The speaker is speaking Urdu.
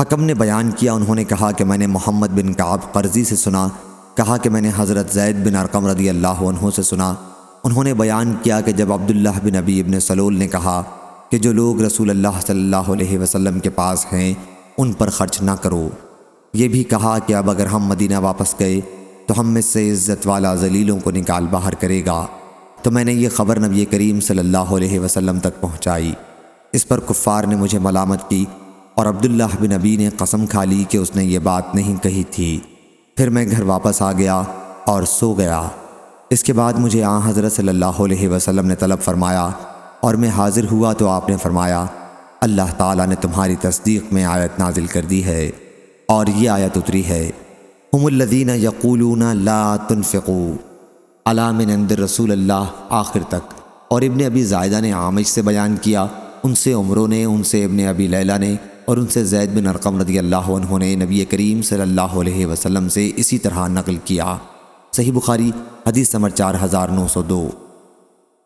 حکم نے بیان کیا، انہوں نے کہا کہ میں نے محمد بن کعب قرضی سے سنا، کہا کہ میں نے حضرت زید بن ارقم رضی اللہ عنہ سے سنا۔ انہوں نے بیان کیا کہ جب عبداللہ بن ابی ابن سلول نے کہا کہ جو لوگ رسول اللہ صلی اللہ علیہ وسلم کے پاس ہیں، ان پر خرچ نہ کرو۔ یہ بھی کہا کہ اب اگر ہم مدینہ واپس گئے، تو ہم میں سے عزت والا ذلیلوں کو نکال باہر کرے گا۔ تو میں نے یہ خبر نبی کریم صلی اللہ علیہ وسلم تک پہنچائی۔ اس پر کفار نے مجھے ملامت کی۔ اور عبداللہ بن نبی نے قسم کھا لی کہ اس نے یہ بات نہیں کہی تھی۔ پھر میں گھر واپس آ گیا اور سو گیا۔ اس کے بعد مجھے آن حضرت صلی اللہ علیہ وسلم نے طلب فرمایا اور میں حاضر ہوا تو آپ نے فرمایا، اللہ تعالیٰ نے تمہاری تصدیق میں آیت نازل کر دی ہے اور یہ آیت اتری ہے۔ ہم الذین یقولون لا تنفقوا علام عند رسول اللہ آخر تک۔ اور ابن ابی زائدہ نے عامش سے بیان کیا، ان سے عمروں نے، ان سے ابن ابی لیلہ نے اور ان سے زید بن ارقم رضی اللہ عنہ نے نبی کریم صلی اللہ علیہ وسلم سے اسی طرح نقل کیا۔ صحیح بخاری، حدیث نمبر چار ہزار نو سو دو۔